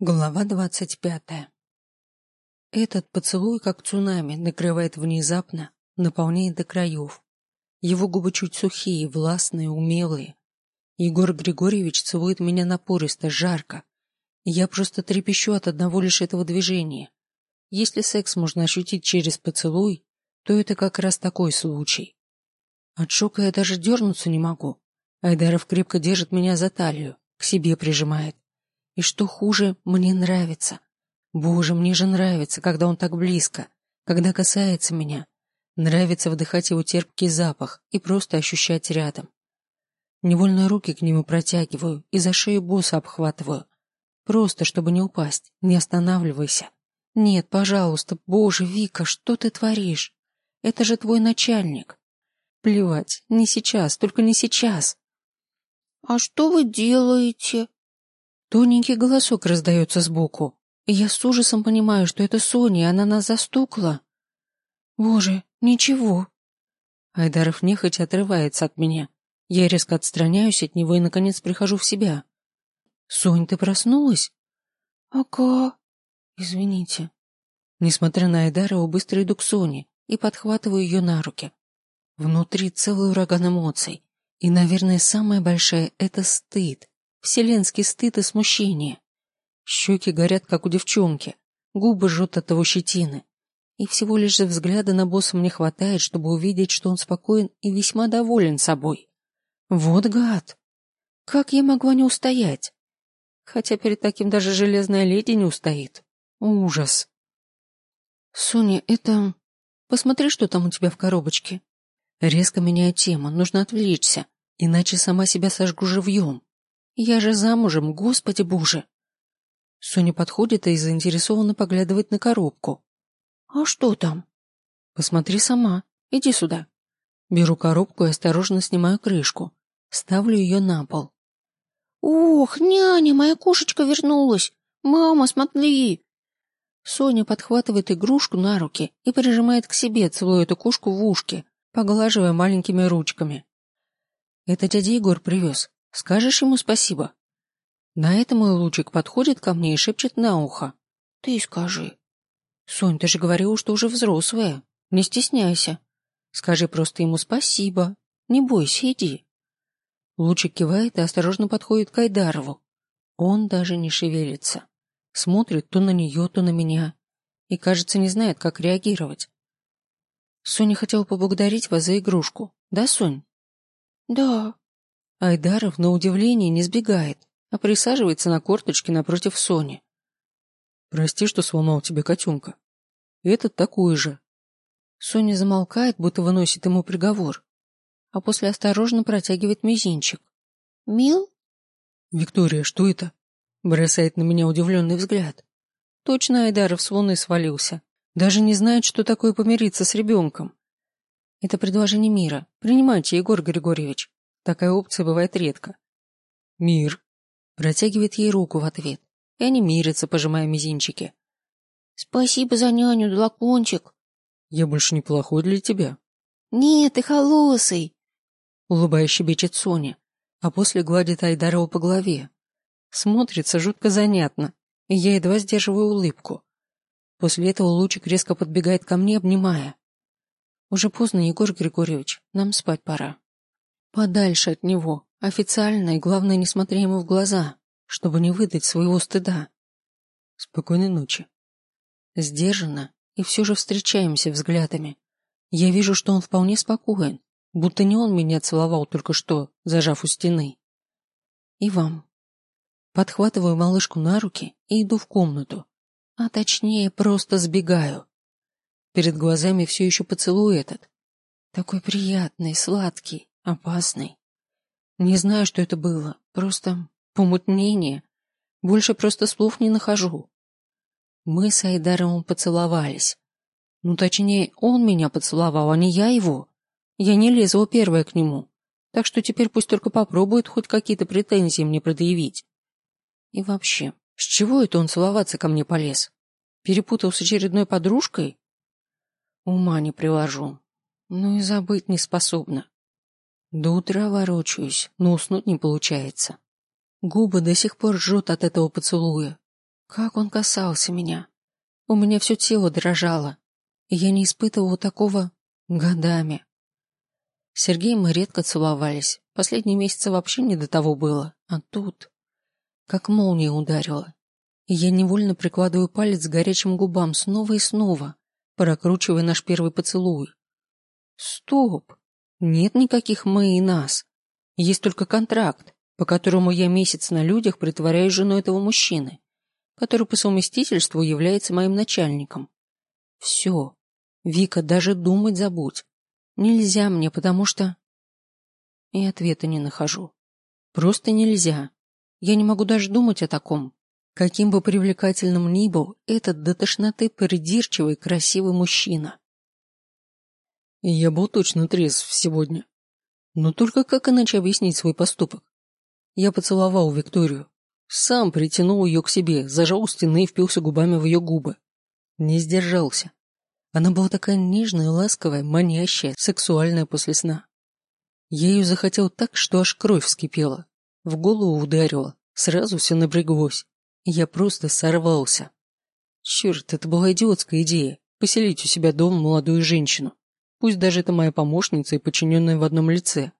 Глава двадцать пятая. Этот поцелуй, как цунами, накрывает внезапно, наполняет до краев. Его губы чуть сухие, властные, умелые. Егор Григорьевич целует меня напористо, жарко. Я просто трепещу от одного лишь этого движения. Если секс можно ощутить через поцелуй, то это как раз такой случай. От шока я даже дернуться не могу. Айдаров крепко держит меня за талию, к себе прижимает и что хуже, мне нравится. Боже, мне же нравится, когда он так близко, когда касается меня. Нравится вдыхать его терпкий запах и просто ощущать рядом. Невольно руки к нему протягиваю и за шею босса обхватываю. Просто, чтобы не упасть. Не останавливайся. Нет, пожалуйста, боже, Вика, что ты творишь? Это же твой начальник. Плевать, не сейчас, только не сейчас. А что вы делаете? Тоненький голосок раздается сбоку, я с ужасом понимаю, что это Соня, и она нас застукла. Боже, ничего. Айдаров нехотя отрывается от меня. Я резко отстраняюсь от него и, наконец, прихожу в себя. «Сонь, ты проснулась?» «Ага». «Извините». Несмотря на Айдарова, быстро иду к Соне и подхватываю ее на руки. Внутри целый ураган эмоций. И, наверное, самая большая — это стыд. Вселенский стыд и смущение. Щеки горят, как у девчонки, губы жжет от того щетины. И всего лишь взгляда на босса мне хватает, чтобы увидеть, что он спокоен и весьма доволен собой. Вот гад! Как я могла не устоять? Хотя перед таким даже железная леди не устоит. Ужас. Соня, это... Посмотри, что там у тебя в коробочке. Резко меняю тему, нужно отвлечься, иначе сама себя сожгу живьем. Я же замужем, господи боже. Соня подходит и заинтересованно поглядывает на коробку. А что там? Посмотри сама. Иди сюда. Беру коробку и осторожно снимаю крышку. Ставлю ее на пол. Ох, няня, моя кошечка вернулась. Мама, смотри. Соня подхватывает игрушку на руки и прижимает к себе, целуя эту кошку в ушке, поглаживая маленькими ручками. Это дядя Егор привез. Скажешь ему спасибо?» На это мой лучик подходит ко мне и шепчет на ухо. «Ты скажи». «Сонь, ты же говорила, что уже взрослая. Не стесняйся. Скажи просто ему спасибо. Не бойся, иди». Лучик кивает и осторожно подходит к Айдарову. Он даже не шевелится. Смотрит то на нее, то на меня. И, кажется, не знает, как реагировать. Соня хотела поблагодарить вас за игрушку. Да, Сонь? Да, Айдаров на удивление не сбегает, а присаживается на корточке напротив Сони. «Прости, что сломал тебе котенка. Этот такой же». Соня замолкает, будто выносит ему приговор, а после осторожно протягивает мизинчик. «Мил?» «Виктория, что это?» Бросает на меня удивленный взгляд. Точно Айдаров с луны свалился. Даже не знает, что такое помириться с ребенком. Это предложение мира. Принимайте, Егор Григорьевич. Такая опция бывает редко. Мир. Протягивает ей руку в ответ. И они мирятся, пожимая мизинчики. Спасибо за няню, длакончик. Я больше не плохой для тебя. Нет, ты холосый. Улыбаясь щебечет Соня, а после гладит Айдарова по голове. Смотрится жутко занятно, и я едва сдерживаю улыбку. После этого Лучик резко подбегает ко мне, обнимая. Уже поздно, Егор Григорьевич, нам спать пора. Подальше от него, официально и, главное, не смотря ему в глаза, чтобы не выдать своего стыда. Спокойной ночи. Сдержанно, и все же встречаемся взглядами. Я вижу, что он вполне спокоен, будто не он меня целовал только что, зажав у стены. И вам. Подхватываю малышку на руки и иду в комнату. А точнее, просто сбегаю. Перед глазами все еще поцелуй этот. Такой приятный, сладкий, Опасный. Не знаю, что это было. Просто помутнение. Больше просто слов не нахожу. Мы с Айдаровым поцеловались. Ну, точнее, он меня поцеловал, а не я его. Я не лезла первая к нему. Так что теперь пусть только попробует хоть какие-то претензии мне предъявить. И вообще, с чего это он целоваться ко мне полез? Перепутал с очередной подружкой? Ума не приложу. Ну и забыть не способна. До утра ворочаюсь, но уснуть не получается. Губы до сих пор жжет от этого поцелуя. Как он касался меня. У меня все тело дрожало, я не испытывала такого годами. С Сергеем мы редко целовались. Последние месяцы вообще не до того было. А тут... Как молния ударила. Я невольно прикладываю палец к горячим губам снова и снова, прокручивая наш первый поцелуй. Стоп! Нет никаких «мы» и «нас». Есть только контракт, по которому я месяц на людях притворяюсь женой этого мужчины, который по совместительству является моим начальником. Все. Вика, даже думать забудь. Нельзя мне, потому что... И ответа не нахожу. Просто нельзя. Я не могу даже думать о таком. Каким бы привлекательным ни был этот до тошноты придирчивый красивый мужчина. Я был точно трезв сегодня. Но только как иначе объяснить свой поступок? Я поцеловал Викторию. Сам притянул ее к себе, зажал стены и впился губами в ее губы. Не сдержался. Она была такая нежная, ласковая, манящая, сексуальная после сна. Я ее захотел так, что аж кровь вскипела. В голову ударила, сразу все напряглось. Я просто сорвался. Черт, это была идиотская идея — поселить у себя дома молодую женщину. Пусть даже это моя помощница и подчиненная в одном лице.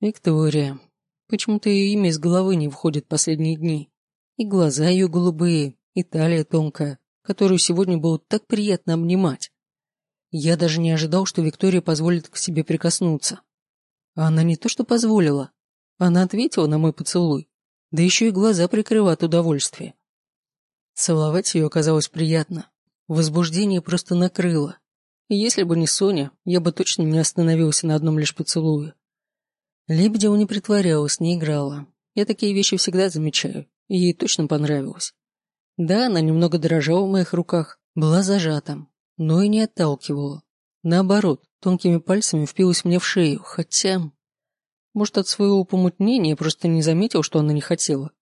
Виктория. Почему-то ее имя из головы не входит последние дни. И глаза ее голубые, и талия тонкая, которую сегодня было так приятно обнимать. Я даже не ожидал, что Виктория позволит к себе прикоснуться. А она не то что позволила, она ответила на мой поцелуй, да еще и глаза прикрыла от удовольствия. Целовать ее оказалось приятно. Возбуждение просто накрыло. Если бы не Соня, я бы точно не остановился на одном лишь поцелуе. Лебедева не притворялась, не играла. Я такие вещи всегда замечаю, и ей точно понравилось. Да, она немного дрожала в моих руках, была зажата, но и не отталкивала. Наоборот, тонкими пальцами впилась мне в шею, хотя... Может, от своего помутнения просто не заметил, что она не хотела.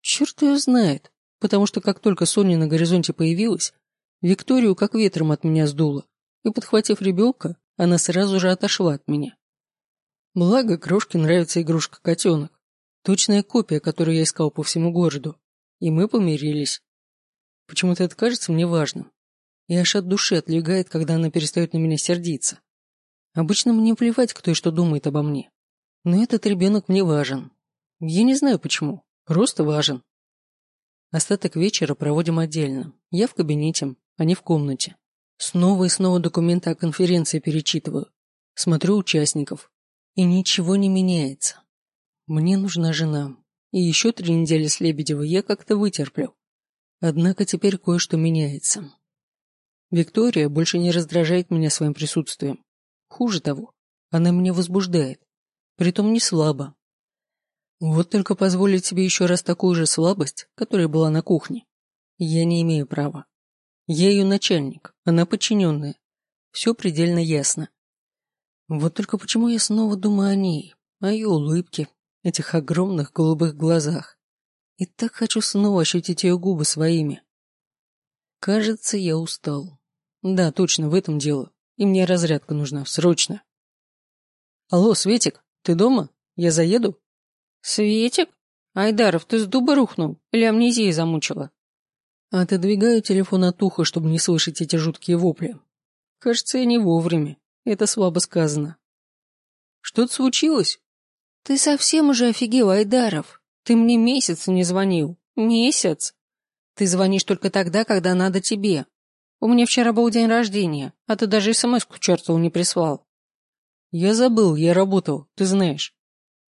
Черт ее знает, потому что как только Соня на горизонте появилась, Викторию как ветром от меня сдуло и, подхватив ребенка, она сразу же отошла от меня. Благо, крошке нравится игрушка-котенок, точная копия, которую я искал по всему городу, и мы помирились. Почему-то это кажется мне важным, и аж от души отлегает, когда она перестает на меня сердиться. Обычно мне плевать, кто и что думает обо мне. Но этот ребенок мне важен. Я не знаю почему, просто важен. Остаток вечера проводим отдельно. Я в кабинете, они в комнате. Снова и снова документы о конференции перечитываю. Смотрю участников. И ничего не меняется. Мне нужна жена. И еще три недели с Лебедевой я как-то вытерплю. Однако теперь кое-что меняется. Виктория больше не раздражает меня своим присутствием. Хуже того, она меня возбуждает. Притом не слабо. Вот только позволить себе еще раз такую же слабость, которая была на кухне, я не имею права. Я ее начальник, она подчиненная. Все предельно ясно. Вот только почему я снова думаю о ней, о ее улыбке, этих огромных голубых глазах. И так хочу снова ощутить ее губы своими. Кажется, я устал. Да, точно, в этом дело. И мне разрядка нужна, срочно. Алло, Светик, ты дома? Я заеду? Светик? Айдаров, ты с дуба рухнул? Или амнезия замучила? Отодвигаю телефон от уха, чтобы не слышать эти жуткие вопли. Кажется, я не вовремя. Это слабо сказано. Что-то случилось? Ты совсем уже офигел, Айдаров. Ты мне месяц не звонил. Месяц. Ты звонишь только тогда, когда надо тебе. У меня вчера был день рождения, а ты даже смс-ку чертову не прислал. Я забыл, я работал, ты знаешь.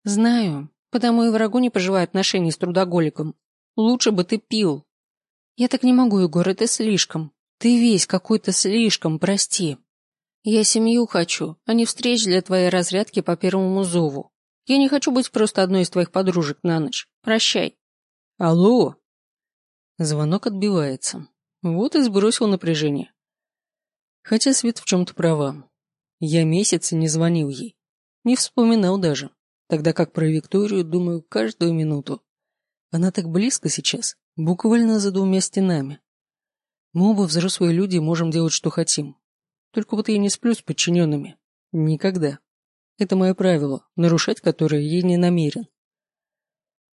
Знаю, потому и врагу не пожелаю отношений с трудоголиком. Лучше бы ты пил, я так не могу, Егор, это слишком. Ты весь какой-то слишком, прости. Я семью хочу, а не встреч для твоей разрядки по первому зову. Я не хочу быть просто одной из твоих подружек на ночь. Прощай. Алло. Звонок отбивается. Вот и сбросил напряжение. Хотя Свет в чем-то права. Я месяцы не звонил ей. Не вспоминал даже. Тогда как про Викторию думаю каждую минуту. Она так близко сейчас, Буквально за двумя стенами. Мы оба взрослые люди и можем делать, что хотим. Только вот я не сплю с подчиненными. Никогда. Это мое правило, нарушать которое я не намерен.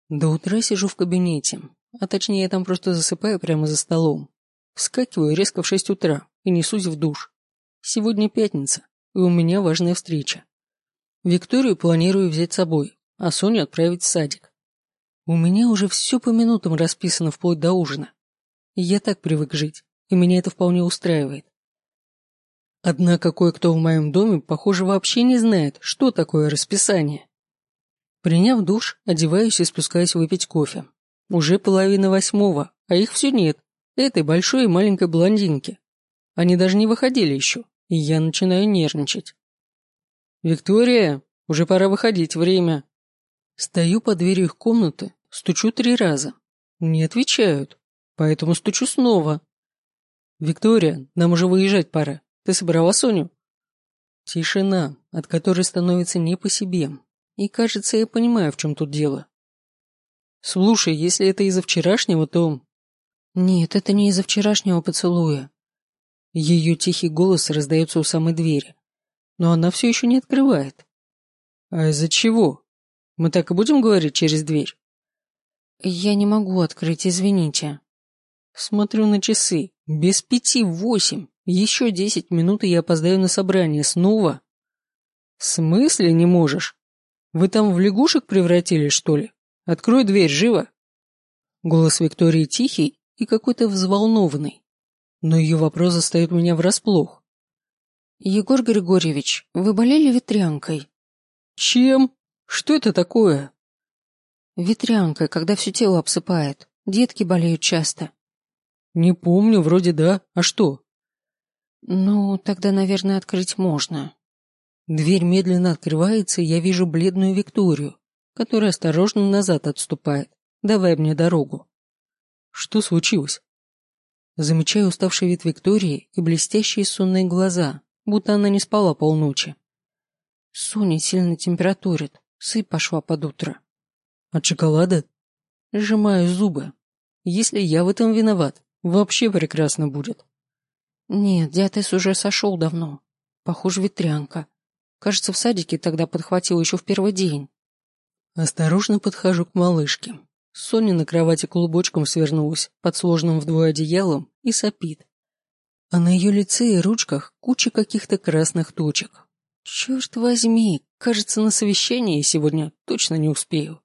До утра сижу в кабинете, а точнее я там просто засыпаю прямо за столом. Вскакиваю резко в шесть утра и несусь в душ. Сегодня пятница, и у меня важная встреча. Викторию планирую взять с собой, а Соню отправить в садик. У меня уже все по минутам расписано вплоть до ужина. Я так привык жить, и меня это вполне устраивает. Однако кое-кто в моем доме, похоже, вообще не знает, что такое расписание. Приняв душ, одеваюсь и спускаюсь выпить кофе. Уже половина восьмого, а их все нет. Этой большой и маленькой блондинки. Они даже не выходили еще, и я начинаю нервничать. «Виктория, уже пора выходить, время». Стою под дверью их комнаты, стучу три раза. Не отвечают, поэтому стучу снова. «Виктория, нам уже выезжать пора. Ты собрала Соню?» Тишина, от которой становится не по себе. И кажется, я понимаю, в чем тут дело. Слушай, если это из-за вчерашнего, то... Нет, это не из-за вчерашнего поцелуя. Ее тихий голос раздается у самой двери. Но она все еще не открывает. А из-за чего? Мы так и будем говорить через дверь? Я не могу открыть, извините. Смотрю на часы. Без пяти восемь. Еще десять минут, и я опоздаю на собрание. Снова? В смысле не можешь? Вы там в лягушек превратились, что ли? Открой дверь, живо!» Голос Виктории тихий и какой-то взволнованный. Но ее вопрос застает меня врасплох. «Егор Григорьевич, вы болели ветрянкой?» «Чем? Что это такое?» «Ветрянкой, когда все тело обсыпает. Детки болеют часто». «Не помню, вроде да. А что?» «Ну, тогда, наверное, открыть можно». Дверь медленно открывается, и я вижу бледную Викторию, которая осторожно назад отступает, давая мне дорогу. Что случилось? Замечаю уставший вид Виктории и блестящие сонные глаза, будто она не спала полночи. Соня сильно температурит, сыпь пошла под утро. От шоколада? Сжимаю зубы. Если я в этом виноват, вообще прекрасно будет. Нет, диатез уже сошел давно. Похоже, ветрянка. Кажется, в садике тогда подхватил еще в первый день. Осторожно подхожу к малышке. Соня на кровати клубочком свернулась под сложным вдвое одеялом и сопит. А на ее лице и ручках куча каких-то красных точек. Черт возьми, кажется, на совещании сегодня точно не успею.